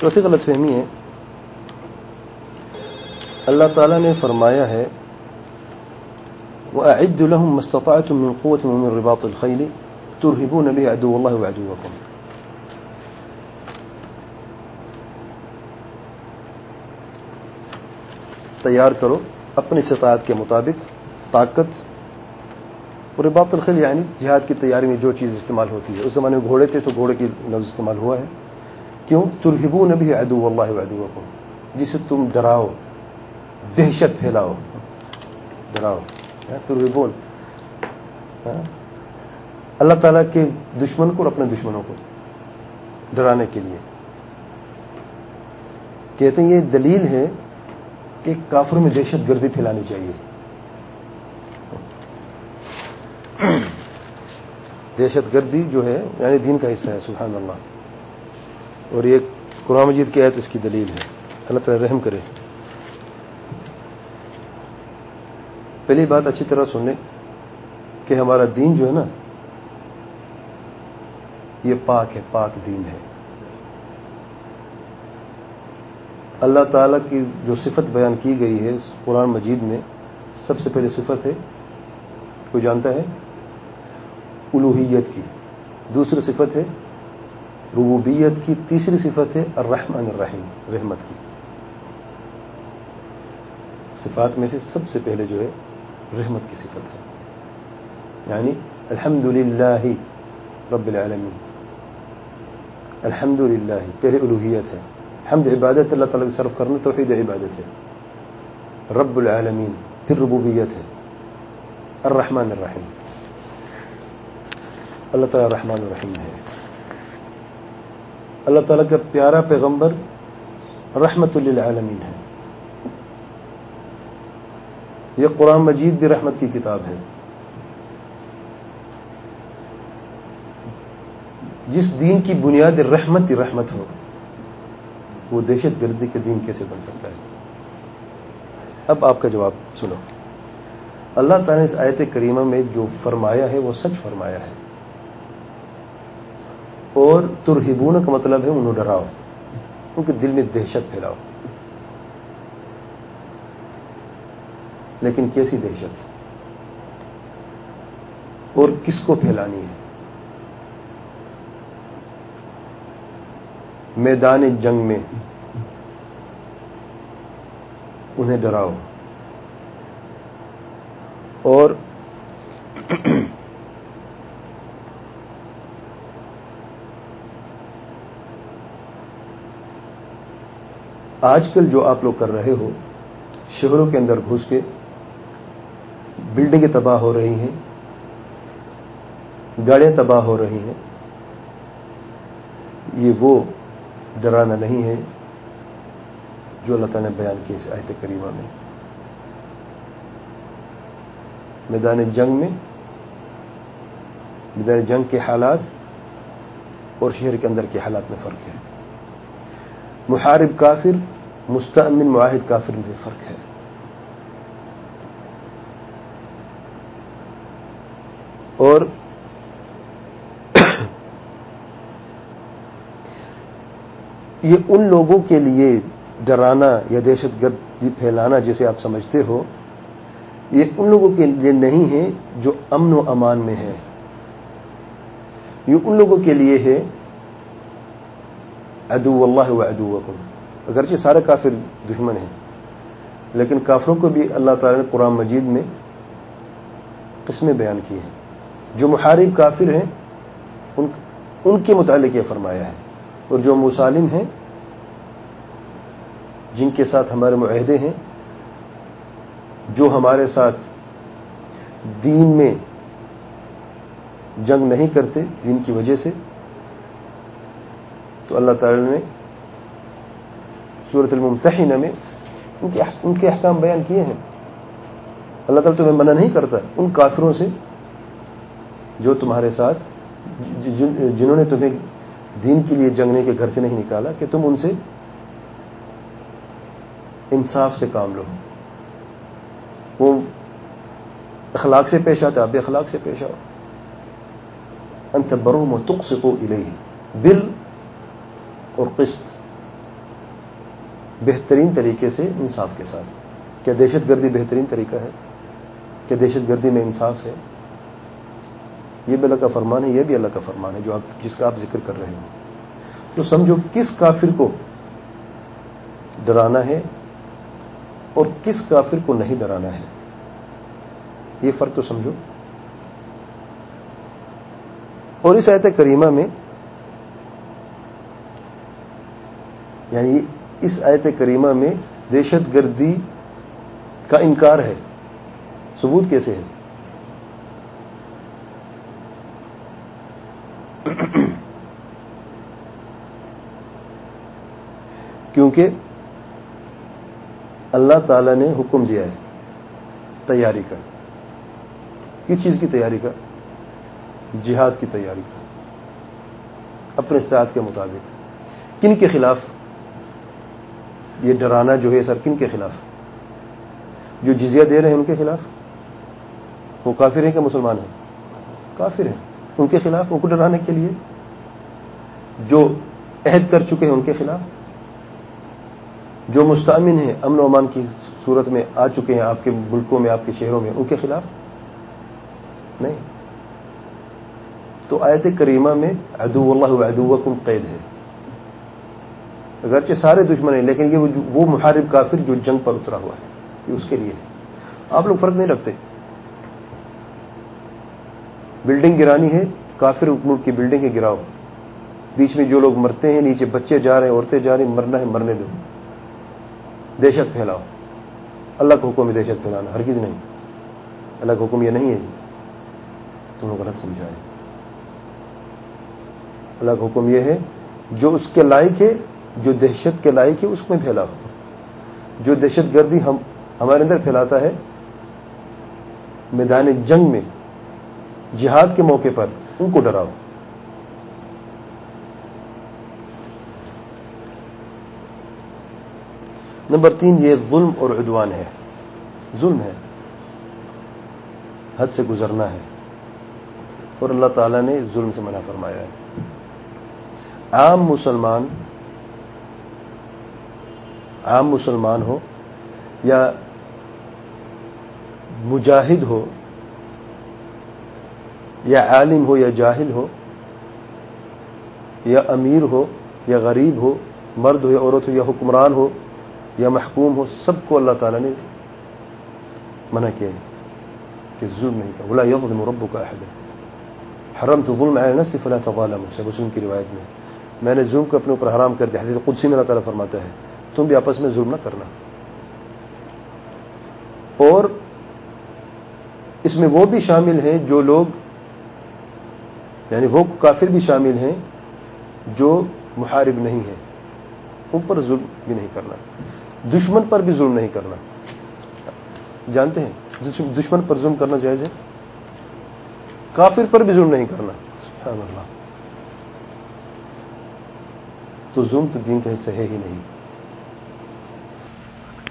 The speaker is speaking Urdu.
چوتھی غلط فہمی ہے۔ اللہ تعالیٰ نے فرمایا ہے وہ عید الحم مستطاعت من قوت من رباط الخیل ترهبون به عدو الله تیار کرو اپنی استطاعت کے مطابق طاقت۔ اور رباط الخیل یعنی جہاد کی تیاری میں جو چیز استعمال ہوتی ہے، اس زمانے میں گھوڑے تھے تو گھوڑے کی لفظ استعمال ہوا ہے۔ کیوں؟ ترہبون بھی ادو اللہ وعدوکم جسے تم ڈراؤ، دہشت پھیلاؤ۔ ڈراؤ۔ ترہبون۔ ہاں؟ اللہ تعالیٰ کے دشمن کو اور اپنے دشمنوں کو ڈرانے کے لیے۔ کہتے ہیں یہ دلیل ہے کہ کافروں میں دہشت گردی پھیلانی چاہیے۔ دہشت گردی جو ہے یعنی دین کا حصہ ہے، سبحان اللہ۔ اور یہ قرآن مجید کی آیت اس کی دلیل ہے۔ اللہ تعالی رحم کرے۔ پہلی بات اچھی طرح سن لیں کہ ہمارا دین جو ہے نا، یہ پاک ہے، پاک دین ہے۔ اللہ تعالی کی جو صفت بیان کی گئی ہے قرآن مجید میں، سب سے پہلے صفت ہے، کوئی جانتا ہے؟ الوحیت کی۔ دوسری صفت ہے ربوبیت کی تیسری صفت ہے الرحمن الرحیم، رحمت کی۔ صفات میں سے سب سے پہلے جو ہے، رحمت کی صفت ہے۔ یعنی الحمد للہ رب العالمین۔ الحمد للہ پہلے الوحیت ہے۔ حمد عبادت، اللہ تعالیٰ کی صرف کرنا توحید عبادت ہے۔ رب العالمین، پھر ربوبیت ہے۔ الرحمن الرحیم۔ اللہ تعالیٰ رحمان الرحیم ہے۔ اللہ تعالیٰ کا پیارا پیغمبر رحمت للعالمین ہے۔ یہ قرآن مجید بھی رحمت کی کتاب ہے۔ جس دین کی بنیاد رحمت ہی رحمت ہو، وہ دہشت گردی کے دین کیسے بن سکتا ہے؟ اب آپ کا جواب سنو۔ اللہ تعالیٰ نے اس آیت کریمہ میں جو فرمایا ہے، وہ سچ فرمایا ہے۔ اور ترہبون کا مطلب ہے انہوں ڈراؤ، ان کے دل میں دہشت پھیلاؤ۔ لیکن کیسی دہشت؟ اور کس کو پھیلانی ہے؟ میدان جنگ میں انہیں ڈراؤ۔ اور آج کل جو آپ لوگ کر رہے ہو، شہروں کے اندر گھس کے، بلڈنگیں تباہ ہو رہی ہیں، گاڑیاں تباہ ہو رہی ہیں، یہ وہ ڈرانا نہیں ہے جو اللہ تعالیٰ نے بیان کیا اس آیت کریمہ میں۔ میدان جنگ میں، میدان جنگ کے حالات اور شہر کے اندر کے حالات میں فرق ہے۔ محارب کافر مستعمن معاہد کافر میں فرق ہے۔ اور یہ ان لوگوں کے لیے ڈرانا یا دہشت گردی پھیلانا جسے آپ سمجھتے ہو، یہ ان لوگوں کے لیے نہیں ہے جو امن و امان میں ہے یہ ان لوگوں کے لیے ہے ادو اللہ و ادو اگرچہ سارے کافر دشمن ہیں، لیکن کافروں کو بھی اللہ تعالی نے قرآن مجید میں قسمیں بیان کی ہیں۔ جو محارب کافر ہیں، ان ان کے متعلق یہ فرمایا ہے۔ اور جو مسالم ہیں، جن کے ساتھ ہمارے معاہدے ہیں، جو ہمارے ساتھ دین میں جنگ نہیں کرتے، دین کی وجہ سے تو اللہ تعالی نے صورت الممتحنہ میں ان کے احکام بیان کیے ہیں۔ اللہ تعالیٰ تمہیں منع نہیں کرتا ان کافروں سے جو تمہارے ساتھ جنہوں نے تمہیں دین کے لیے جنگنے کے گھر سے نہیں نکالا کہ تم ان سے انصاف سے کام لو۔ وہ اخلاق سے پیش آتے آپ بھی اخلاق سے پیش آؤ۔ انت برو و تخ سکو بل اور قسط بہترین طریقے سے انصاف کے ساتھ کیا دہشت گردی بہترین طریقہ ہے؟ کیا دہشت گردی میں انصاف ہے؟ یہ بھی اللہ کا فرمان ہے، یہ بھی اللہ کا فرمان ہے، جو آپ جس کا آپ ذکر کر رہے ہیں۔ تو سمجھو کس کافر کو ڈرانا ہے اور کس کافر کو نہیں ڈرانا ہے۔ یہ فرق تو سمجھو۔ اور اس آیت کریمہ میں یعنی اس آیت کریمہ میں دہشت گردی کا انکار ہے۔ ثبوت کیسے ہے؟ کیونکہ اللہ تعالی نے حکم دیا ہے تیاری کا۔ کس چیز کی تیاری کا؟ جہاد کی تیاری کا۔ اپنے استعد کے مطابق۔ کن کے خلاف؟ یہ ڈرانا جو ہے سر کن کے خلاف جو جزیہ دے رہے ہیں ان کے خلاف وہ کافر ہیں کہ مسلمان ہیں؟ کافر ہیں۔ ان کے خلاف، ان کو ڈرانے کے لیے جو عہد کر چکے ہیں ان کے خلاف جو مستعمن ہیں، امن و امان کی صورت میں آ چکے ہیں آپ کے ملکوں میں، آپ کے شہروں میں، ان کے خلاف نہیں۔ تو آیت کریمہ میں ادو اللہ ادو قید ہے۔ اگرچہ سارے دشمن ہیں، لیکن یہ وہ محارب کافر جو جنگ پر اترا ہوا ہے، یہ اس کے لیے آپ لوگ فرق نہیں رکھتے۔ بلڈنگ گرانی ہے، کافر ملک کی بلڈنگ ہے، گراؤ۔ بیچ میں جو لوگ مرتے ہیں، نیچے بچے جا رہے ہیں، عورتیں جا رہی ہیں، مرنا ہے، مرنے دو۔ دہشت پھیلاؤ۔ اللہ کا حکم ہے دہشت پھیلانا ہر نہیں۔ اللہ کا حکم یہ نہیں ہے جی۔ تم لوگ غلط سمجھائے۔ اللہ کا حکم یہ ہے، جو اس کے لائق ہے جو دہشت کے لائق ہے اس میں پھیلاؤ جو دہشت گردی ہم، ہمارے اندر پھیلاتا ہے، میدان جنگ میں جہاد کے موقع پر ان کو ڈراؤ۔ نمبر تین، یہ ظلم اور عدوان ہے۔ ظلم ہے۔ حد سے گزرنا ہے۔ اور اللہ تعالی نے ظلم سے منع فرمایا ہے۔ عام مسلمان عام مسلمان ہو یا مجاہد ہو یا عالم ہو یا جاہل ہو یا امیر ہو یا غریب ہو، مرد ہو یا عورت ہو یا حکمران ہو یا محکوم ہو، سب کو اللہ تعالیٰ نے منع کیا کہ ظلم نہیں کر بلا یظلم ربو کا عہد حرم تو ظلم آئے نا صرف اللہ تعالیٰ مسلم کی روایت میں۔ میں نے ظلم کو اپنے اوپر حرام کر دیا۔ حدیث قدسی میں اللہ تعالیٰ فرماتا ہے۔ تم بھی آپس میں ظلم نہ کرنا۔ اور اس میں وہ بھی شامل ہیں جو لوگ یعنی وہ کافر بھی شامل ہیں جو محارب نہیں ہیں۔ ان پر ظلم بھی نہیں کرنا۔ دشمن پر بھی ظلم نہیں کرنا۔ جانتے ہیں؟ دشمن پر ظلم کرنا جائز ہے؟ کافر پر بھی ظلم نہیں کرنا۔ سبحان اللہ۔ تو ظلم تو دین کا حصہ ہے ہی نہیں۔